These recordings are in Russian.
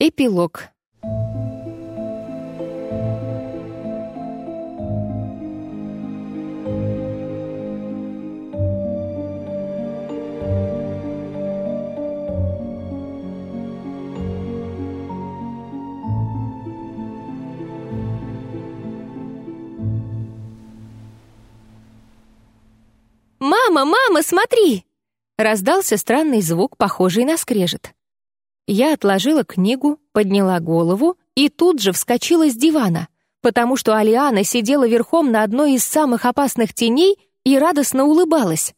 Эпилог. «Мама, мама, смотри!» Раздался странный звук, похожий на скрежет. Я отложила книгу, подняла голову и тут же вскочила с дивана, потому что Алиана сидела верхом на одной из самых опасных теней и радостно улыбалась.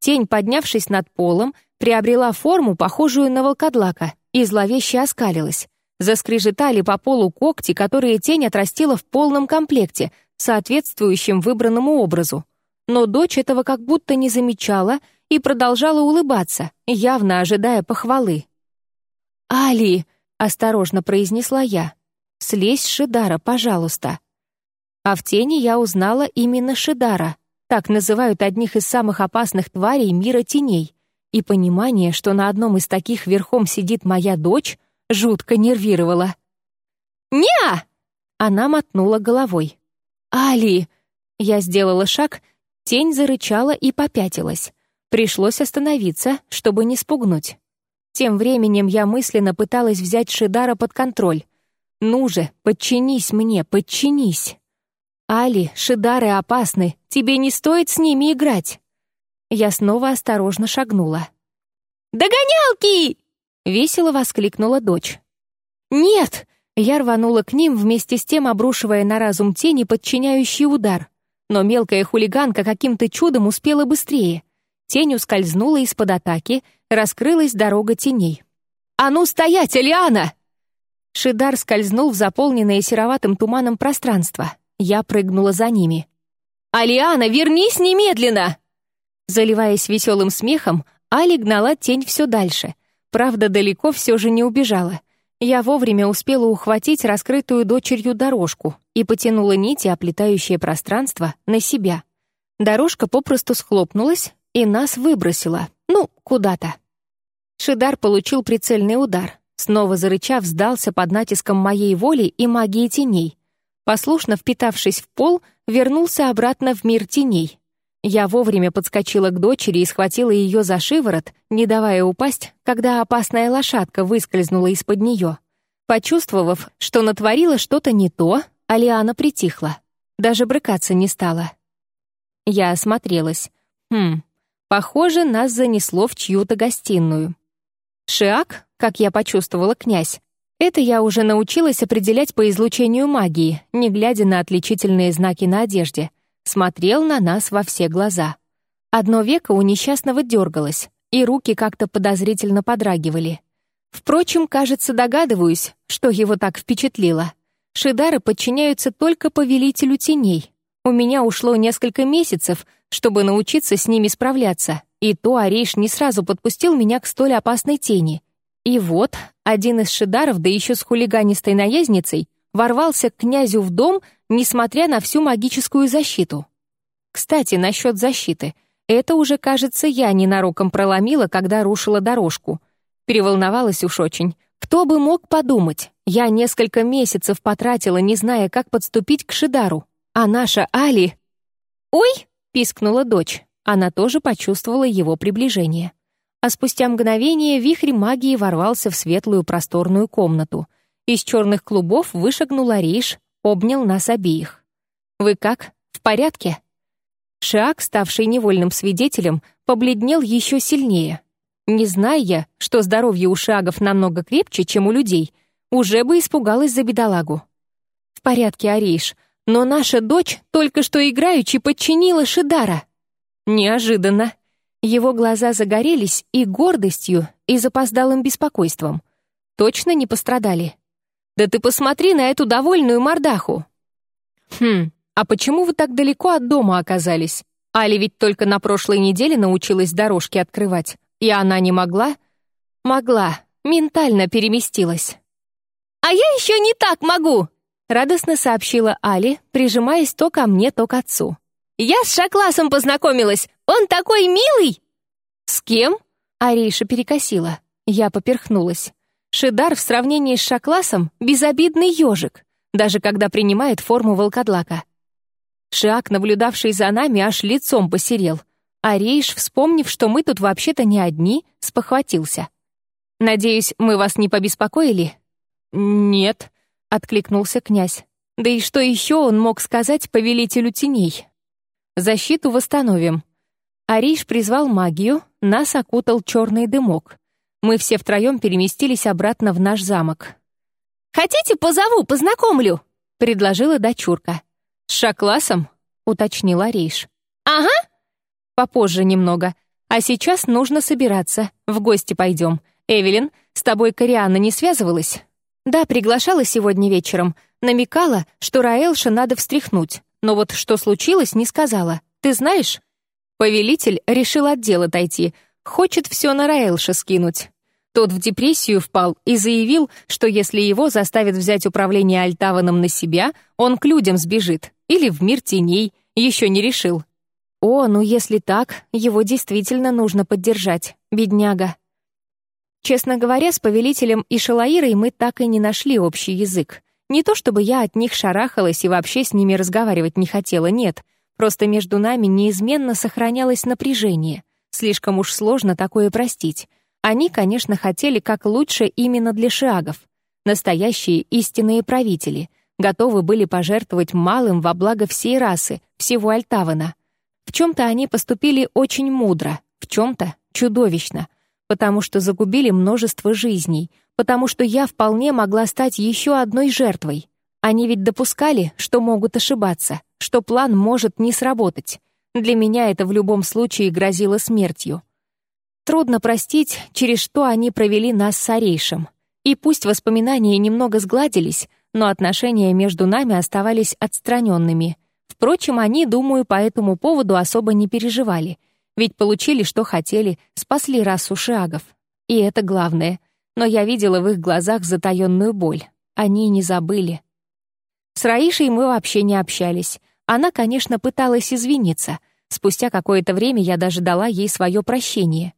Тень, поднявшись над полом, приобрела форму, похожую на волкодлака, и зловеще оскалилась. Заскрежетали по полу когти, которые тень отрастила в полном комплекте, соответствующем выбранному образу. Но дочь этого как будто не замечала и продолжала улыбаться, явно ожидая похвалы. «Али!» — осторожно произнесла я. «Слезь с Шидара, пожалуйста». А в тени я узнала именно Шидара. Так называют одних из самых опасных тварей мира теней. И понимание, что на одном из таких верхом сидит моя дочь, жутко нервировало. «Неа!» — она мотнула головой. «Али!» Я сделала шаг, тень зарычала и попятилась. Пришлось остановиться, чтобы не спугнуть. Тем временем я мысленно пыталась взять Шидара под контроль. «Ну же, подчинись мне, подчинись!» «Али, Шидары опасны, тебе не стоит с ними играть!» Я снова осторожно шагнула. «Догонялки!» — весело воскликнула дочь. «Нет!» — я рванула к ним, вместе с тем обрушивая на разум тени подчиняющий удар. Но мелкая хулиганка каким-то чудом успела быстрее. Тень ускользнула из-под атаки, раскрылась дорога теней. «А ну стоять, Элиана!» Шидар скользнул в заполненное сероватым туманом пространство. Я прыгнула за ними. «Алиана, вернись немедленно!» Заливаясь веселым смехом, Али гнала тень все дальше. Правда, далеко все же не убежала. Я вовремя успела ухватить раскрытую дочерью дорожку и потянула нити, оплетающие пространство, на себя. Дорожка попросту схлопнулась, и нас выбросило. Ну, куда-то. Шидар получил прицельный удар. Снова зарычав, сдался под натиском моей воли и магии теней. Послушно впитавшись в пол, вернулся обратно в мир теней. Я вовремя подскочила к дочери и схватила ее за шиворот, не давая упасть, когда опасная лошадка выскользнула из-под нее. Почувствовав, что натворила что-то не то, Алиана притихла. Даже брыкаться не стала. Я осмотрелась. Хм, Похоже, нас занесло в чью-то гостиную. Шиак, как я почувствовала, князь. Это я уже научилась определять по излучению магии, не глядя на отличительные знаки на одежде. Смотрел на нас во все глаза. Одно веко у несчастного дергалось, и руки как-то подозрительно подрагивали. Впрочем, кажется, догадываюсь, что его так впечатлило. Шидары подчиняются только повелителю теней. У меня ушло несколько месяцев — чтобы научиться с ними справляться, и то Ариш не сразу подпустил меня к столь опасной тени. И вот один из шидаров, да еще с хулиганистой наездницей, ворвался к князю в дом, несмотря на всю магическую защиту. Кстати, насчет защиты. Это уже, кажется, я ненароком проломила, когда рушила дорожку. Переволновалась уж очень. Кто бы мог подумать? Я несколько месяцев потратила, не зная, как подступить к Шидару. А наша Али... «Ой!» Пискнула дочь. Она тоже почувствовала его приближение. А спустя мгновение вихрь магии ворвался в светлую просторную комнату. Из черных клубов вышагнул Ариш, обнял нас обеих. «Вы как? В порядке?» Шиак, ставший невольным свидетелем, побледнел еще сильнее. Не зная, что здоровье у шагов намного крепче, чем у людей, уже бы испугалась за бедолагу. «В порядке, Ариш. Но наша дочь только что играючи подчинила Шидара. Неожиданно. Его глаза загорелись и гордостью, и запоздалым беспокойством. Точно не пострадали? Да ты посмотри на эту довольную мордаху. Хм, а почему вы так далеко от дома оказались? Али ведь только на прошлой неделе научилась дорожки открывать, и она не могла? Могла, ментально переместилась. «А я еще не так могу!» Радостно сообщила Али, прижимаясь то ко мне, то к отцу. «Я с Шакласом познакомилась! Он такой милый!» «С кем?» Ариша перекосила. Я поперхнулась. Шидар в сравнении с Шакласом — безобидный ежик, даже когда принимает форму волкодлака. Шиак, наблюдавший за нами, аж лицом посерел, а вспомнив, что мы тут вообще-то не одни, спохватился. «Надеюсь, мы вас не побеспокоили?» «Нет», — откликнулся князь. Да и что еще он мог сказать повелителю теней? «Защиту восстановим». Ариш призвал магию, нас окутал черный дымок. Мы все втроем переместились обратно в наш замок. «Хотите, позову, познакомлю?» — предложила дочурка. «С Шакласом?» — уточнила Рейш. «Ага». «Попозже немного. А сейчас нужно собираться. В гости пойдем. Эвелин, с тобой Корианна не связывалась?» «Да, приглашала сегодня вечером. Намекала, что Раэлша надо встряхнуть. Но вот что случилось, не сказала. Ты знаешь?» Повелитель решил от дела отойти. Хочет все на Раэлша скинуть. Тот в депрессию впал и заявил, что если его заставят взять управление Альтаваном на себя, он к людям сбежит. Или в мир теней, еще не решил. О, ну если так, его действительно нужно поддержать, бедняга. Честно говоря, с повелителем и Шалаирой мы так и не нашли общий язык. Не то чтобы я от них шарахалась и вообще с ними разговаривать не хотела, нет. Просто между нами неизменно сохранялось напряжение. Слишком уж сложно такое простить. Они, конечно, хотели как лучше именно для шиагов. Настоящие истинные правители. Готовы были пожертвовать малым во благо всей расы, всего Альтавана. В чем-то они поступили очень мудро, в чем-то чудовищно, потому что загубили множество жизней, потому что я вполне могла стать еще одной жертвой. Они ведь допускали, что могут ошибаться, что план может не сработать. Для меня это в любом случае грозило смертью. Трудно простить, через что они провели нас с Арейшем. И пусть воспоминания немного сгладились, но отношения между нами оставались отстраненными. Впрочем, они, думаю, по этому поводу особо не переживали, ведь получили, что хотели, спасли расу шиагов. И это главное. Но я видела в их глазах затаённую боль. Они не забыли. С Раишей мы вообще не общались. Она, конечно, пыталась извиниться. Спустя какое-то время я даже дала ей свое прощение.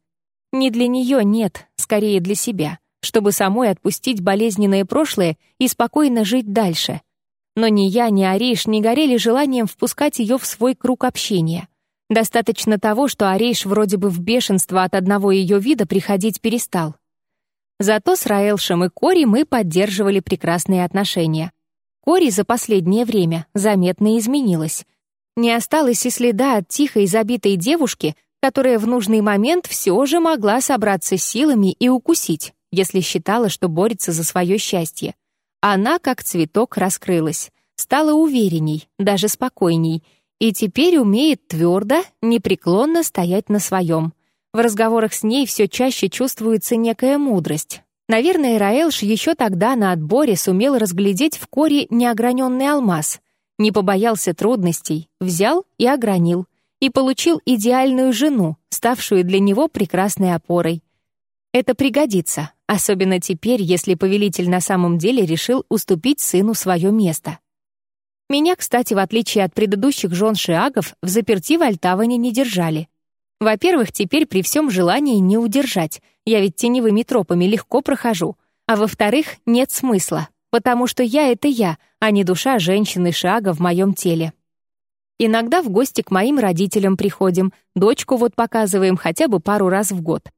Не для нее нет, скорее для себя, чтобы самой отпустить болезненное прошлое и спокойно жить дальше. Но ни я, ни Ариш не горели желанием впускать ее в свой круг общения. Достаточно того, что Ариш вроде бы в бешенство от одного ее вида приходить перестал. Зато с Раэлшем и Кори мы поддерживали прекрасные отношения. Кори за последнее время заметно изменилась. Не осталось и следа от тихой забитой девушки, которая в нужный момент все же могла собраться силами и укусить, если считала, что борется за свое счастье. Она, как цветок, раскрылась, стала уверенней, даже спокойней, и теперь умеет твердо, непреклонно стоять на своем. В разговорах с ней все чаще чувствуется некая мудрость. Наверное, Раэлш еще тогда на отборе сумел разглядеть в коре неограненный алмаз, не побоялся трудностей, взял и огранил и получил идеальную жену, ставшую для него прекрасной опорой. Это пригодится, особенно теперь, если повелитель на самом деле решил уступить сыну свое место. Меня, кстати, в отличие от предыдущих жен шиагов, в заперти в Альтаване не держали. Во-первых, теперь при всем желании не удержать, я ведь теневыми тропами легко прохожу. А во-вторых, нет смысла, потому что я — это я, а не душа женщины шага в моем теле. Иногда в гости к моим родителям приходим, дочку вот показываем хотя бы пару раз в год.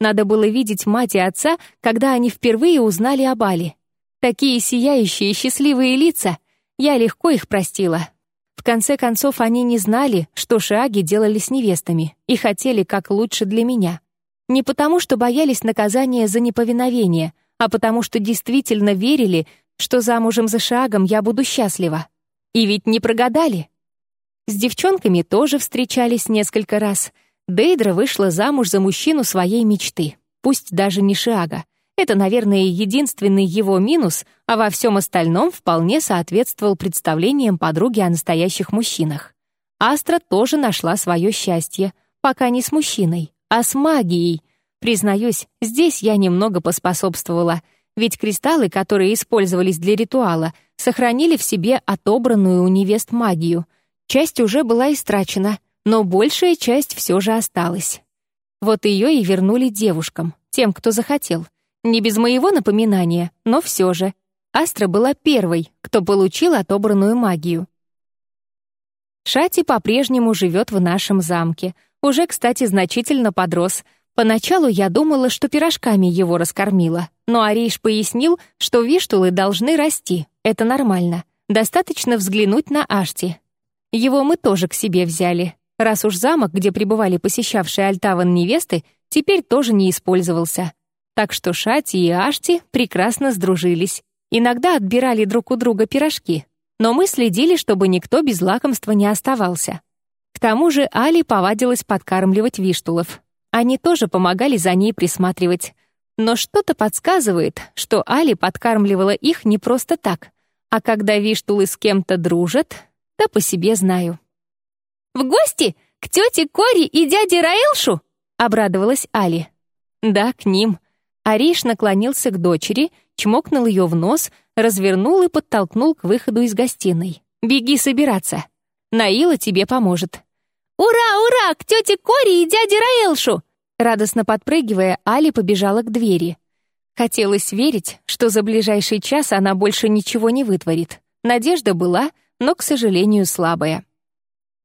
Надо было видеть мать и отца, когда они впервые узнали об Али. Такие сияющие счастливые лица. Я легко их простила. В конце концов, они не знали, что шаги делали с невестами и хотели как лучше для меня. Не потому, что боялись наказания за неповиновение, а потому что действительно верили, что замужем за шагом я буду счастлива. И ведь не прогадали. С девчонками тоже встречались несколько раз. Дейдра вышла замуж за мужчину своей мечты, пусть даже не Шиага. Это, наверное, единственный его минус, а во всем остальном вполне соответствовал представлениям подруги о настоящих мужчинах. Астра тоже нашла свое счастье, пока не с мужчиной, а с магией. Признаюсь, здесь я немного поспособствовала, ведь кристаллы, которые использовались для ритуала, сохранили в себе отобранную у невест магию — Часть уже была истрачена, но большая часть все же осталась. Вот ее и вернули девушкам, тем, кто захотел. Не без моего напоминания, но все же. Астра была первой, кто получил отобранную магию. Шати по-прежнему живет в нашем замке. Уже, кстати, значительно подрос. Поначалу я думала, что пирожками его раскормила. Но Ариш пояснил, что виштулы должны расти. Это нормально. Достаточно взглянуть на Ашти. Его мы тоже к себе взяли. Раз уж замок, где пребывали посещавшие Альтаван невесты, теперь тоже не использовался. Так что Шати и Ашти прекрасно сдружились. Иногда отбирали друг у друга пирожки. Но мы следили, чтобы никто без лакомства не оставался. К тому же Али повадилась подкармливать виштулов. Они тоже помогали за ней присматривать. Но что-то подсказывает, что Али подкармливала их не просто так. А когда виштулы с кем-то дружат, да по себе знаю. «В гости? К тете Кори и дяде Раэлшу?» — обрадовалась Али. «Да, к ним», Ариш наклонился к дочери, чмокнул ее в нос, развернул и подтолкнул к выходу из гостиной. «Беги собираться. Наила тебе поможет». «Ура, ура! К тете Кори и дяде Раэлшу!» Радостно подпрыгивая, Али побежала к двери. Хотелось верить, что за ближайший час она больше ничего не вытворит. Надежда была, но, к сожалению, слабая.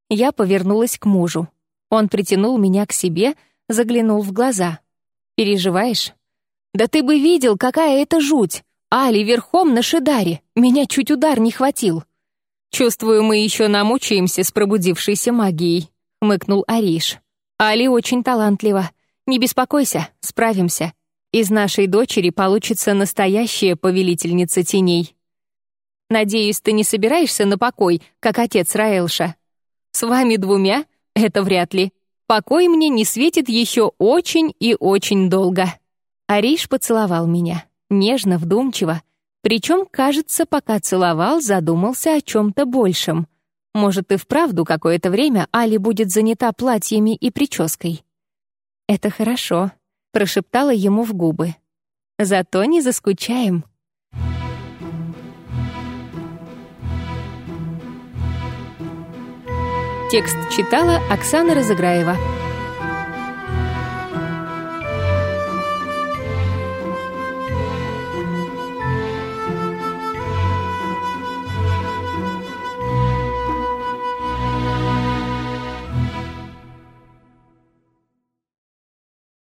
Я повернулась к мужу. Он притянул меня к себе, заглянул в глаза. «Переживаешь?» Да ты бы видел, какая это жуть! Али верхом на Шидаре. Меня чуть удар не хватил. Чувствую, мы еще намучаемся с пробудившейся магией, хмыкнул Ариш. Али очень талантлива. Не беспокойся, справимся. Из нашей дочери получится настоящая повелительница теней. Надеюсь, ты не собираешься на покой, как отец Раэлша. С вами двумя? Это вряд ли. Покой мне не светит еще очень и очень долго. Ариш поцеловал меня, нежно, вдумчиво. Причем, кажется, пока целовал, задумался о чем-то большем. Может, и вправду какое-то время Али будет занята платьями и прической. «Это хорошо», — прошептала ему в губы. «Зато не заскучаем». Текст читала Оксана Разыграева.